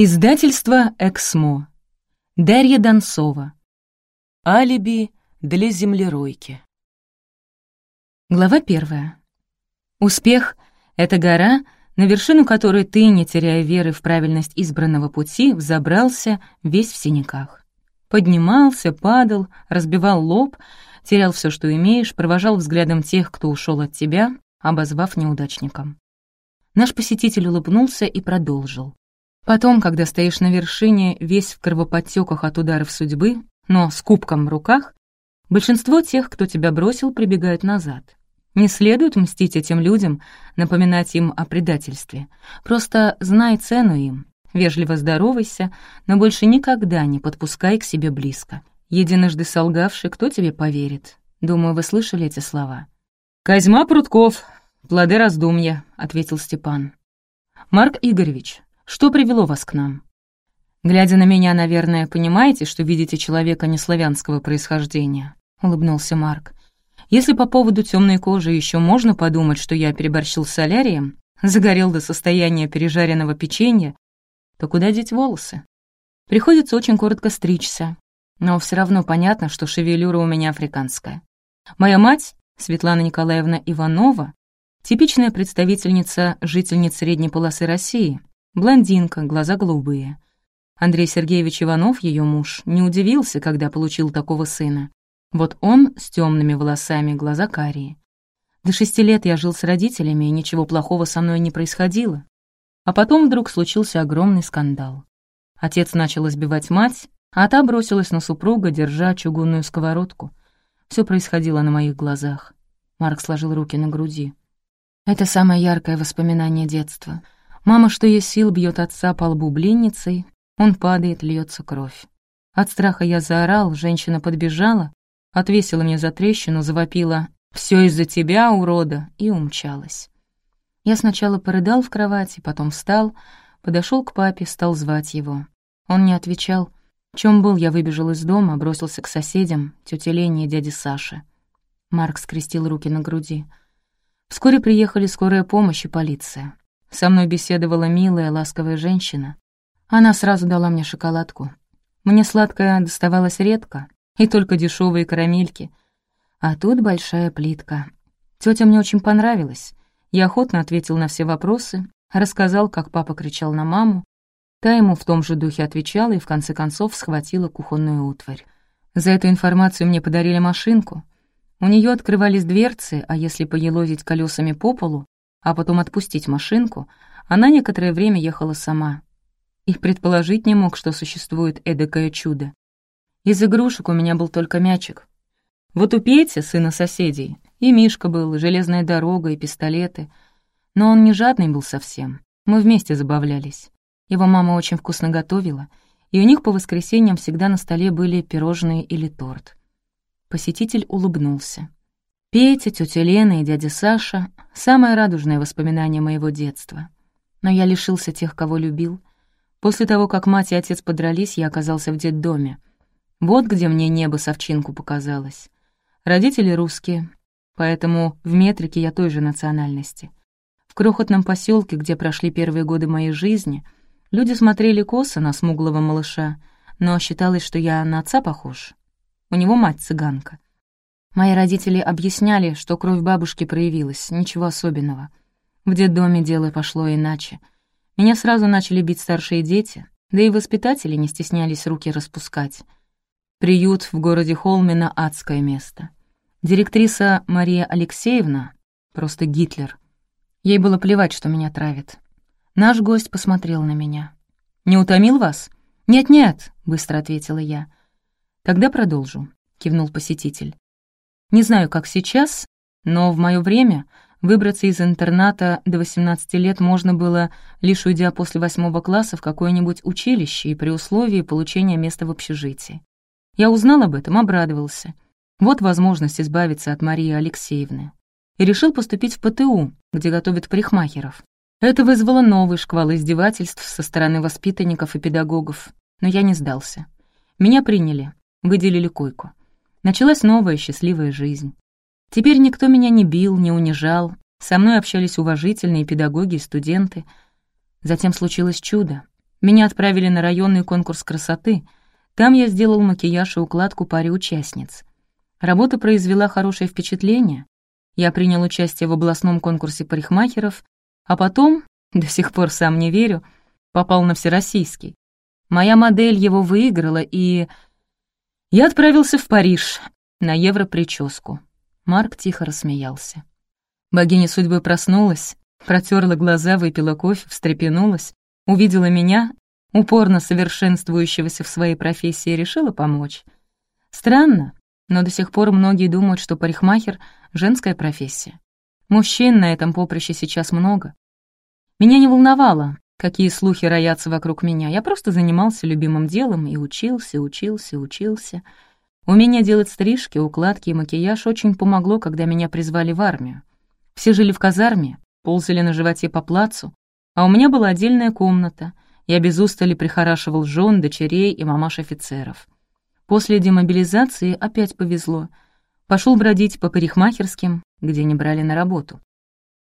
Издательство «Эксмо». Дарья Донцова. Алиби для землеройки. Глава первая. Успех — это гора, на вершину которой ты, не теряя веры в правильность избранного пути, взобрался весь в синяках. Поднимался, падал, разбивал лоб, терял все, что имеешь, провожал взглядом тех, кто ушел от тебя, обозвав неудачником. Наш посетитель улыбнулся и продолжил. Потом, когда стоишь на вершине, весь в кровоподтеках от ударов судьбы, но с кубком в руках, большинство тех, кто тебя бросил, прибегают назад. Не следует мстить этим людям, напоминать им о предательстве. Просто знай цену им, вежливо здоровайся, но больше никогда не подпускай к себе близко. Единожды солгавший, кто тебе поверит? Думаю, вы слышали эти слова. «Козьма Прутков, плоды раздумья», — ответил Степан. «Марк Игоревич, что привело вас к нам? Глядя на меня, наверное, понимаете, что видите человека неславянского происхождения, улыбнулся Марк. Если по поводу темной кожи еще можно подумать, что я переборщил с солярием, загорел до состояния пережаренного печенья, то куда деть волосы? Приходится очень коротко стричься, но все равно понятно, что шевелюра у меня африканская. Моя мать, Светлана Николаевна Иванова, типичная представительница жительниц средней полосы России, Блондинка, глаза голубые. Андрей Сергеевич Иванов, ее муж, не удивился, когда получил такого сына. Вот он с темными волосами, глаза карие. До шести лет я жил с родителями, и ничего плохого со мной не происходило. А потом вдруг случился огромный скандал. Отец начал избивать мать, а та бросилась на супруга, держа чугунную сковородку. Все происходило на моих глазах. Марк сложил руки на груди. Это самое яркое воспоминание детства — Мама, что есть сил, бьет отца по лбу блинницей, он падает, льется кровь. От страха я заорал, женщина подбежала, отвесила мне за трещину, завопила «Все из-за тебя, урода!» и умчалась. Я сначала порыдал в кровати, потом встал, подошел к папе, стал звать его. Он не отвечал. Чем был, я выбежал из дома, бросился к соседям, тете Лене и дяде Саше. Марк скрестил руки на груди. Вскоре приехали скорая помощь и полиция. Со мной беседовала милая, ласковая женщина. Она сразу дала мне шоколадку. Мне сладкое доставалось редко, и только дешевые карамельки. А тут большая плитка. Тетя мне очень понравилась. Я охотно ответил на все вопросы, рассказал, как папа кричал на маму. Та ему в том же духе отвечала и в конце концов схватила кухонную утварь. За эту информацию мне подарили машинку. У нее открывались дверцы, а если поелозить колесами по полу, а потом отпустить машинку, она некоторое время ехала сама. Их предположить не мог, что существует эдакое чудо. Из игрушек у меня был только мячик. Вот у Пети, сына соседей, и Мишка был, и железная дорога, и пистолеты. Но он не жадный был совсем. Мы вместе забавлялись. Его мама очень вкусно готовила, и у них по воскресеньям всегда на столе были пирожные или торт. Посетитель улыбнулся. Петя, тетя Лена и дядя Саша — самое радужное воспоминание моего детства. Но я лишился тех, кого любил. После того, как мать и отец подрались, я оказался в детдоме. Вот где мне небо с овчинку показалось. Родители русские, поэтому в метрике я той же национальности. В крохотном поселке, где прошли первые годы моей жизни, люди смотрели косо на смуглого малыша, но считалось, что я на отца похож. У него мать цыганка — Мои родители объясняли, что кровь бабушки проявилась, ничего особенного. В детдоме дело пошло иначе. Меня сразу начали бить старшие дети, да и воспитатели не стеснялись руки распускать. Приют в городе Холмино — адское место. Директриса Мария Алексеевна — просто Гитлер. Ей было плевать, что меня травит. Наш гость посмотрел на меня. «Не утомил вас?» «Нет-нет», — быстро ответила я. «Тогда продолжу», — кивнул посетитель. Не знаю, как сейчас, но в мое время выбраться из интерната до 18 лет можно было, лишь уйдя после восьмого класса в какое-нибудь училище и при условии получения места в общежитии. Я узнал об этом, обрадовался. Вот возможность избавиться от Марии Алексеевны. И решил поступить в ПТУ, где готовят парикмахеров. Это вызвало новый шквал издевательств со стороны воспитанников и педагогов, но я не сдался. Меня приняли, выделили койку. Началась новая счастливая жизнь. Теперь никто меня не бил, не унижал, со мной общались уважительные педагоги и студенты. Затем случилось чудо. Меня отправили на районный конкурс красоты. Там я сделал макияж и укладку паре участниц. Работа произвела хорошее впечатление. Я принял участие в областном конкурсе парикмахеров, а потом, до сих пор сам не верю, попал на всероссийский. Моя модель его выиграла, и... Я отправился в Париж на европрическу. Марк тихо рассмеялся. Богиня судьбы проснулась, протерла глаза, выпила кофе, встрепенулась, увидела меня, упорно совершенствующегося в своей профессии, решила помочь. Странно, но до сих пор многие думают, что парикмахер — женская профессия. Мужчин на этом поприще сейчас много. Меня не волновало, какие слухи роятся вокруг меня. Я просто занимался любимым делом и учился, учился, учился. Умение делать стрижки, укладки и макияж очень помогло, когда меня призвали в армию. Все жили в казарме, ползали на животе по плацу, а у меня была отдельная комната. Я без устали прихорашивал жен, дочерей и мамаш офицеров. После демобилизации опять повезло. Пошел бродить по парикмахерским, где не брали на работу.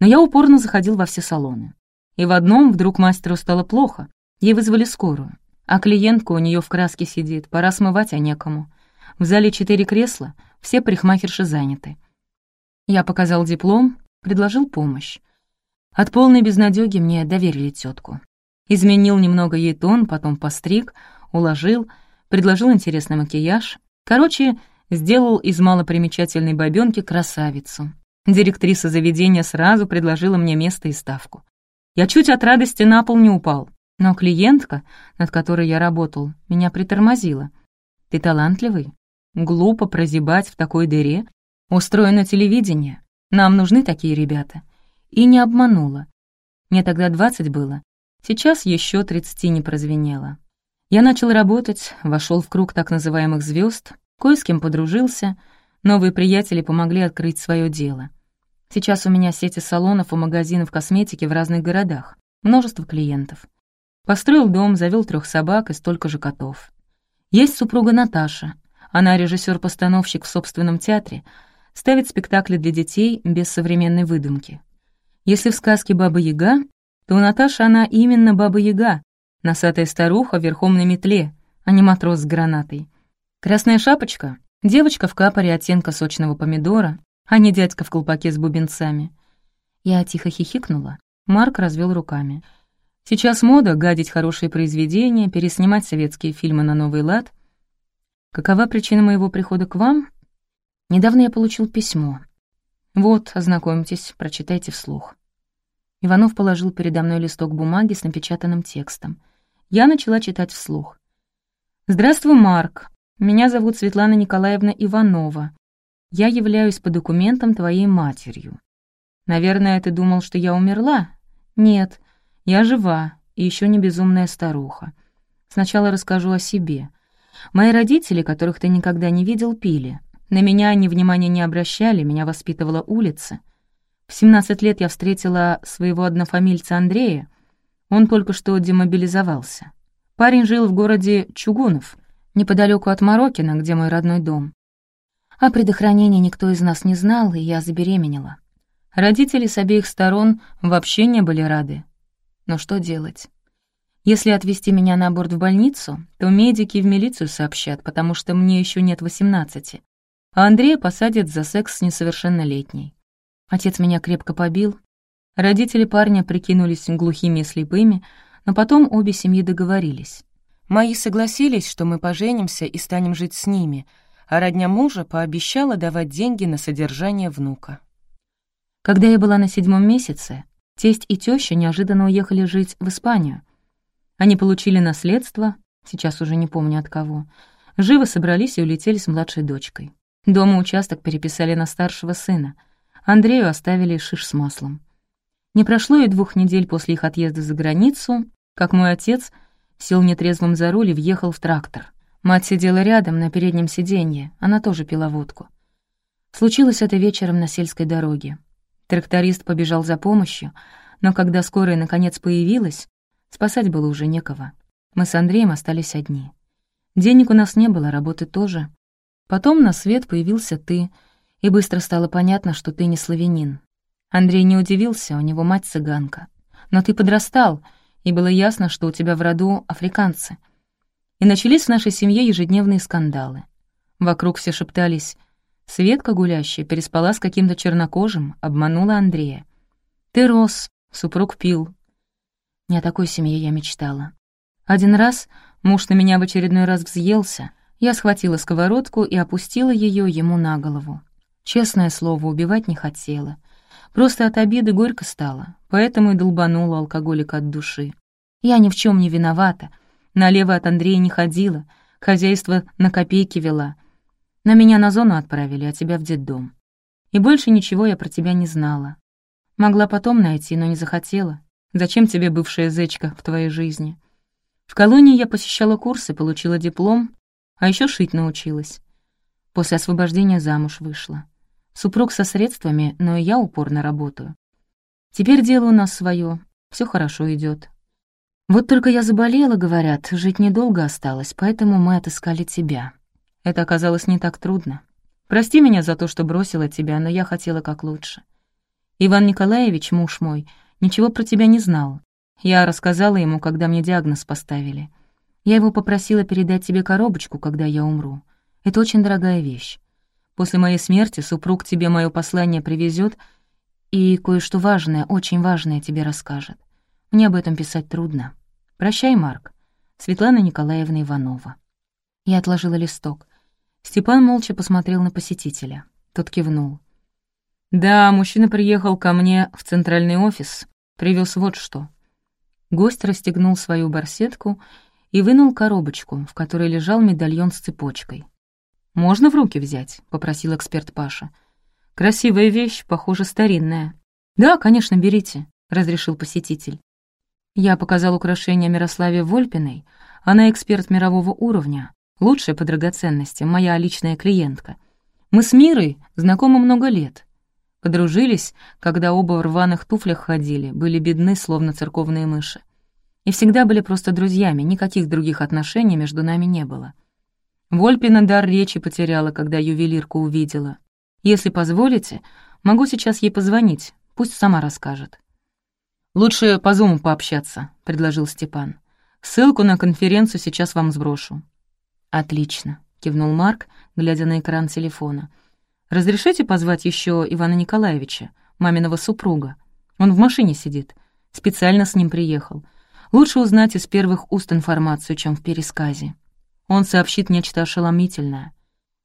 Но я упорно заходил во все салоны. И в одном вдруг мастеру стало плохо. Ей вызвали скорую. А клиентка у нее в краске сидит, пора смывать, а некому. В зале четыре кресла, все парикмахерши заняты. Я показал диплом, предложил помощь. От полной безнадёги мне доверили тетку. Изменил немного ей тон, потом постриг, уложил — предложил интересный макияж. Короче, сделал из малопримечательной бабёнки красавицу. Директриса заведения сразу предложила мне место и ставку. Я чуть от радости на пол не упал, но клиентка, над которой я работал, меня притормозила. «Ты талантливый? Глупо прозябать в такой дыре. Устроено телевидение. Нам нужны такие ребята». И не обманула. Мне тогда двадцать было. Сейчас еще тридцати не прозвенело. Я начал работать, вошел в круг так называемых звезд, кое с кем подружился, новые приятели помогли открыть свое дело. Сейчас у меня сети салонов и магазинов косметики в разных городах, множество клиентов. Построил дом, завел трех собак и столько же котов. Есть супруга Наташа. Она режиссер-постановщик в собственном театре, ставит спектакли для детей без современной выдумки. Если в сказке «Баба-Яга», то у Наташи она именно Баба-Яга, Носатая старуха верхом на метле, а не матрос с гранатой. Красная шапочка — девочка в капоре оттенка сочного помидора, а не дядька в колпаке с бубенцами. Я тихо хихикнула. Марк развел руками. Сейчас мода — гадить хорошие произведения, переснимать советские фильмы на новый лад. Какова причина моего прихода к вам? Недавно я получил письмо. Вот, ознакомьтесь, прочитайте вслух. Иванов положил передо мной листок бумаги с напечатанным текстом. Я начала читать вслух. «Здравствуй, Марк. Меня зовут Светлана Николаевна Иванова. Я являюсь по документам твоей матерью. Наверное, ты думал, что я умерла? Нет, я жива и еще не безумная старуха. Сначала расскажу о себе. Мои родители, которых ты никогда не видел, пили. На меня они внимания не обращали, меня воспитывала улица. В 17 лет я встретила своего однофамильца Андрея, он только что демобилизовался. Парень жил в городе Чугунов, неподалеку от Морокина, где мой родной дом. О предохранении никто из нас не знал, и я забеременела. Родители с обеих сторон вообще не были рады. Но что делать? Если отвезти меня на борт в больницу, то медики в милицию сообщат, потому что мне еще нет восемнадцати, а Андрея посадят за секс с несовершеннолетней. Отец меня крепко побил, Родители парня прикинулись глухими и слепыми, но потом обе семьи договорились. Мои согласились, что мы поженимся и станем жить с ними, а родня мужа пообещала давать деньги на содержание внука. Когда я была на седьмом месяце, тесть и теща неожиданно уехали жить в Испанию. Они получили наследство, сейчас уже не помню от кого, живо собрались и улетели с младшей дочкой. Дома участок переписали на старшего сына. Андрею оставили шиш с маслом. Не прошло и двух недель после их отъезда за границу, как мой отец сел нетрезвым за руль и въехал в трактор. Мать сидела рядом на переднем сиденье, она тоже пила водку. Случилось это вечером на сельской дороге. Тракторист побежал за помощью, но когда скорая наконец появилась, спасать было уже некого. Мы с Андреем остались одни. Денег у нас не было, работы тоже. Потом на свет появился ты, и быстро стало понятно, что ты не славянин. Андрей не удивился, у него мать цыганка. Но ты подрастал, и было ясно, что у тебя в роду африканцы. И начались в нашей семье ежедневные скандалы. Вокруг все шептались «Светка гулящая переспала с каким-то чернокожим, обманула Андрея. Ты рос, супруг пил». Не о такой семье я мечтала. Один раз муж на меня в очередной раз взъелся, я схватила сковородку и опустила ее ему на голову. Честное слово, убивать не хотела — Просто от обиды горько стало, поэтому и долбанула алкоголика от души. Я ни в чем не виновата. Налево от Андрея не ходила, хозяйство на копейки вела. На меня на зону отправили, а тебя в детдом. И больше ничего я про тебя не знала. Могла потом найти, но не захотела. Зачем тебе бывшая зечка в твоей жизни? В колонии я посещала курсы, получила диплом, а еще шить научилась. После освобождения замуж вышла. Супруг со средствами, но и я упорно работаю. Теперь дело у нас свое, все хорошо идет. Вот только я заболела, говорят, жить недолго осталось, поэтому мы отыскали тебя. Это оказалось не так трудно. Прости меня за то, что бросила тебя, но я хотела как лучше. Иван Николаевич, муж мой, ничего про тебя не знал. Я рассказала ему, когда мне диагноз поставили. Я его попросила передать тебе коробочку, когда я умру. Это очень дорогая вещь. После моей смерти супруг тебе мое послание привезет и кое-что важное, очень важное тебе расскажет. Мне об этом писать трудно. Прощай, Марк. Светлана Николаевна Иванова. Я отложила листок. Степан молча посмотрел на посетителя. Тот кивнул. «Да, мужчина приехал ко мне в центральный офис, привез вот что». Гость расстегнул свою барсетку и вынул коробочку, в которой лежал медальон с цепочкой. «Можно в руки взять?» — попросил эксперт Паша. «Красивая вещь, похоже, старинная». «Да, конечно, берите», — разрешил посетитель. Я показал украшение Мирославе Вольпиной. Она эксперт мирового уровня, лучшая по драгоценностям, моя личная клиентка. Мы с Мирой знакомы много лет. Подружились, когда оба в рваных туфлях ходили, были бедны, словно церковные мыши. И всегда были просто друзьями, никаких других отношений между нами не было. Вольпина дар речи потеряла, когда ювелирку увидела. Если позволите, могу сейчас ей позвонить, пусть сама расскажет. «Лучше по зуму пообщаться», — предложил Степан. «Ссылку на конференцию сейчас вам сброшу». «Отлично», — кивнул Марк, глядя на экран телефона. «Разрешите позвать еще Ивана Николаевича, маминого супруга? Он в машине сидит. Специально с ним приехал. Лучше узнать из первых уст информацию, чем в пересказе». Он сообщит нечто ошеломительное.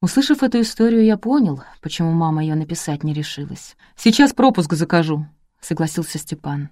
Услышав эту историю, я понял, почему мама ее написать не решилась. «Сейчас пропуск закажу», — согласился Степан.